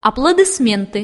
аплодисменты.